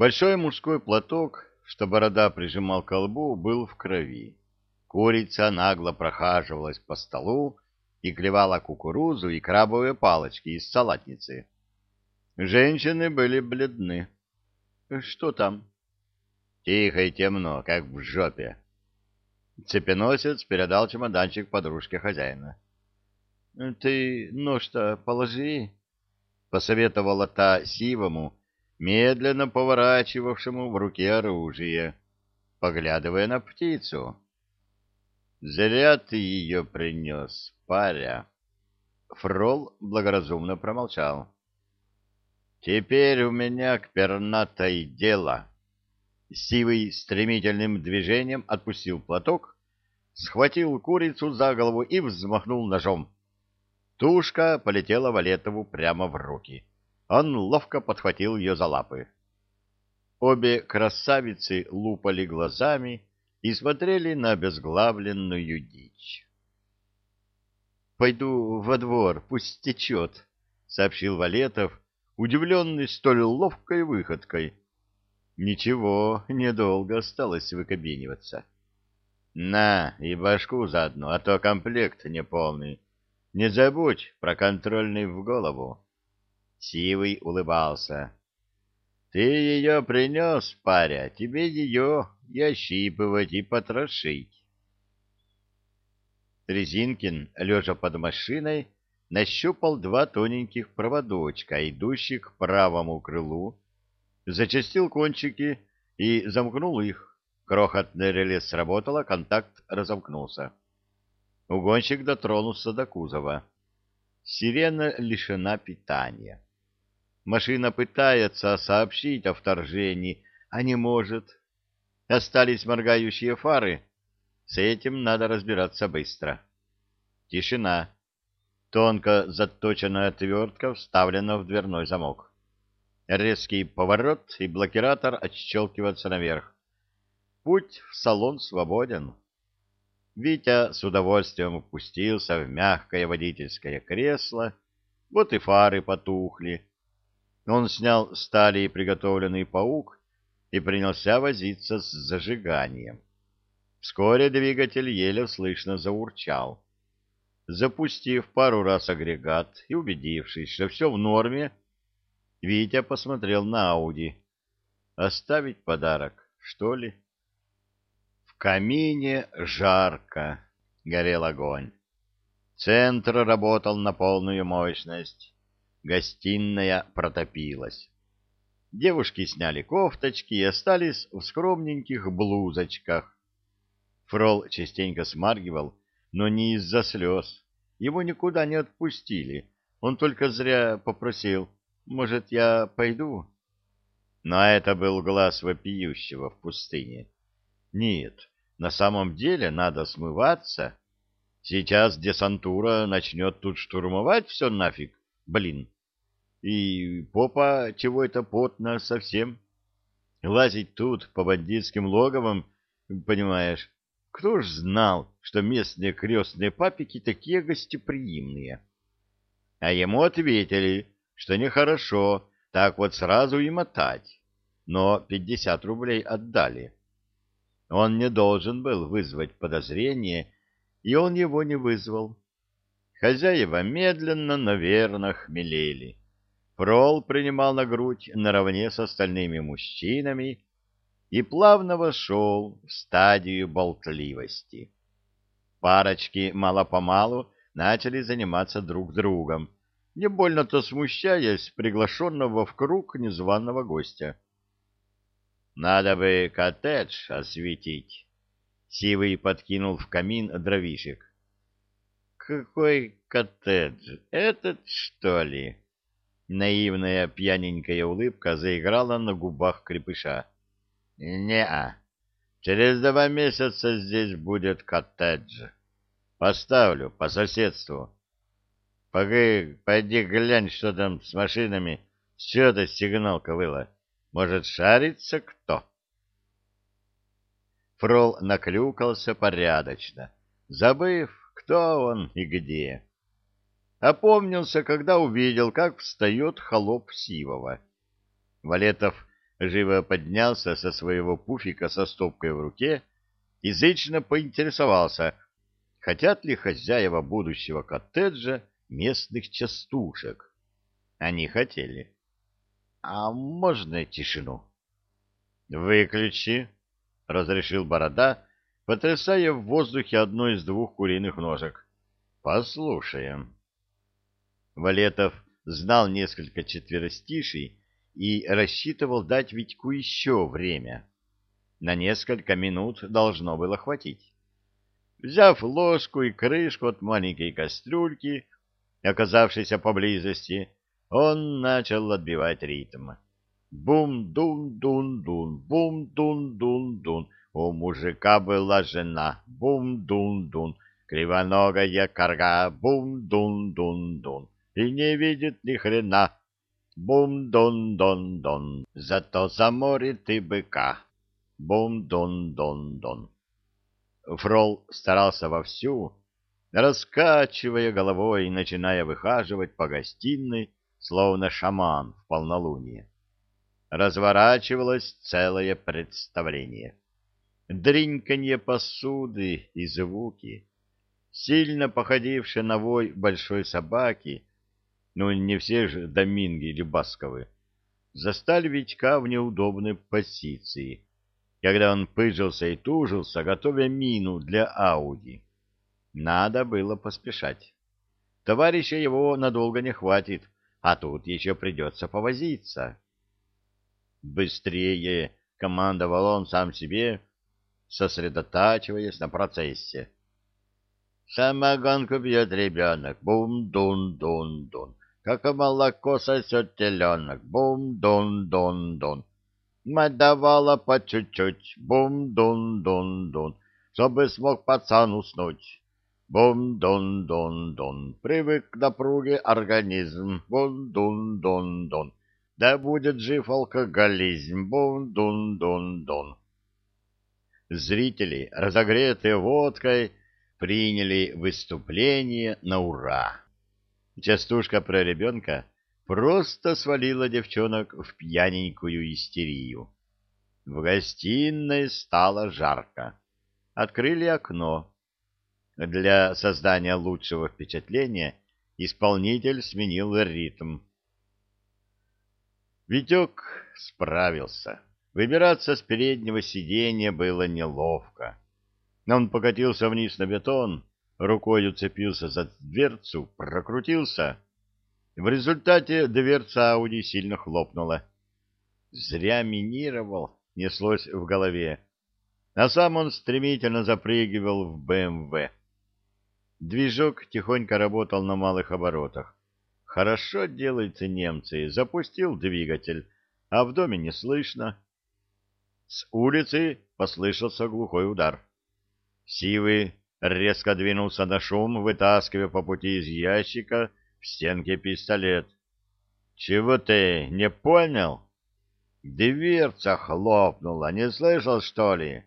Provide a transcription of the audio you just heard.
Большой мужской платок, что борода прижимал к колбу, был в крови. Курица нагло прохаживалась по столу и клевала кукурузу и крабовые палочки из салатницы. Женщины были бледны. — Что там? — Тихо и темно, как в жопе. Цепеносец передал чемоданчик подружке хозяина. — Ты нож-то положи, — посоветовала та сивому, медленно поворачивавшему в руке оружие, поглядывая на птицу. — Зря ты ее принес, паря. Фрол благоразумно промолчал. — Теперь у меня к пернатой дело. Сивый стремительным движением отпустил платок, схватил курицу за голову и взмахнул ножом. Тушка полетела Валетову прямо в руки. Он ловко подхватил ее за лапы. Обе красавицы лупали глазами и смотрели на обезглавленную дичь. — Пойду во двор, пусть течет, — сообщил Валетов, удивленный столь ловкой выходкой. Ничего, недолго осталось выкобениваться. — На, и башку заодно, а то комплект неполный. Не забудь про контрольный в голову. Сивый улыбался. — Ты ее принес, паря, тебе ее и ощипывать, и потрошить. Резинкин, лежа под машиной, нащупал два тоненьких проводочка, идущих к правому крылу, зачастил кончики и замкнул их. Крохотное реле сработало, контакт разомкнулся. Угонщик дотронулся до кузова. Сирена лишена питания. Машина пытается сообщить о вторжении, а не может. Остались моргающие фары. С этим надо разбираться быстро. Тишина. Тонко заточенная отвертка вставлена в дверной замок. Резкий поворот, и блокиратор отщелкивается наверх. Путь в салон свободен. Витя с удовольствием опустился в мягкое водительское кресло. Вот и фары потухли он снял с талии приготовленный паук и принялся возиться с зажиганием. Вскоре двигатель еле слышно заурчал. Запустив пару раз агрегат и убедившись, что все в норме, Витя посмотрел на Ауди. Оставить подарок, что ли? В камине жарко, горел огонь. Центр работал на полную мощность. Гостиная протопилась. Девушки сняли кофточки и остались в скромненьких блузочках. Фрол частенько смаргивал, но не из-за слез. Его никуда не отпустили. Он только зря попросил, может, я пойду? Но это был глаз вопиющего в пустыне. Нет, на самом деле надо смываться. Сейчас десантура начнет тут штурмовать все нафиг. Блин. И попа чего это потно совсем. Лазить тут по бандитским логовам, понимаешь, кто ж знал, что местные крестные папики такие гостеприимные? А ему ответили, что нехорошо так вот сразу и мотать, но пятьдесят рублей отдали. Он не должен был вызвать подозрение, и он его не вызвал. Хозяева медленно, но верно хмелели. Фрол принимал на грудь наравне с остальными мужчинами и плавно вошел в стадию болтливости. Парочки мало-помалу начали заниматься друг другом, не больно-то смущаясь приглашенного в круг незваного гостя. «Надо бы коттедж осветить», — Сивый подкинул в камин дровишек. Какой коттедж? Этот, что ли? Наивная пьяненькая улыбка заиграла на губах крепыша. Не-а. Через два месяца здесь будет коттедж. Поставлю по соседству. Погоди, пойди глянь, что там с машинами. Все это сигналка выла. Может, шарится кто? Фрол наклюкался порядочно, забыв, кто он и где. Опомнился, когда увидел, как встает холоп Сивова. Валетов живо поднялся со своего пуфика со стопкой в руке и зычно поинтересовался, хотят ли хозяева будущего коттеджа местных частушек. Они хотели. — А можно тишину? — Выключи, — разрешил Борода, потрясая в воздухе одной из двух куриных ножек. — Послушаем. Валетов знал несколько четверостишей и рассчитывал дать Витьку еще время. На несколько минут должно было хватить. Взяв ложку и крышку от маленькой кастрюльки, оказавшейся поблизости, он начал отбивать ритм. Бум-дун-дун-дун, бум-дун-дун-дун, у мужика была жена, бум-дун-дун, кривоногая корга, бум-дун-дун-дун, и не видит ни хрена, бум-дун-дун-дун, зато заморит и быка, бум-дун-дун-дун. Фрол старался вовсю, раскачивая головой и начиная выхаживать по гостиной, словно шаман в полнолуние. Разворачивалось целое представление. Дринканье посуды и звуки, сильно походившие на вой большой собаки, ну не все же доминги или басковы, застали Витька в неудобной позиции — когда он пыжился и тужился, готовя мину для Ауди. Надо было поспешать. Товарища его надолго не хватит, а тут еще придется повозиться. «Быстрее!» — командовал он сам себе, сосредотачиваясь на процессе. «Самогонку бьет ребенок, бум-дун-дун-дун, как молоко сосет теленок, бум-дун-дун-дун, Мать давала по чуть-чуть, бум-дун-дун-дун, чтобы смог пацан уснуть. Бум-дун-дун-дун, привык к напруге организм, бум-дун-дун-дун. Да будет жив алкоголизм, бум-дун-дун-дун. Зрители, разогретые водкой, приняли выступление на ура. Частушка про ребенка просто свалила девчонок в пьяненькую истерию. В гостиной стало жарко. Открыли окно. Для создания лучшего впечатления исполнитель сменил ритм. Витек справился. Выбираться с переднего сиденья было неловко. Он покатился вниз на бетон, рукой уцепился за дверцу, прокрутился — в результате дверца Ауди сильно хлопнула. Зря минировал, неслось в голове. А сам он стремительно запрыгивал в БМВ. Движок тихонько работал на малых оборотах. Хорошо делаются немцы. Запустил двигатель, а в доме не слышно. С улицы послышался глухой удар. Сивый резко двинулся на шум, вытаскивая по пути из ящика в стенке пистолет. «Чего ты, не понял?» «Дверца хлопнула, не слышал, что ли?»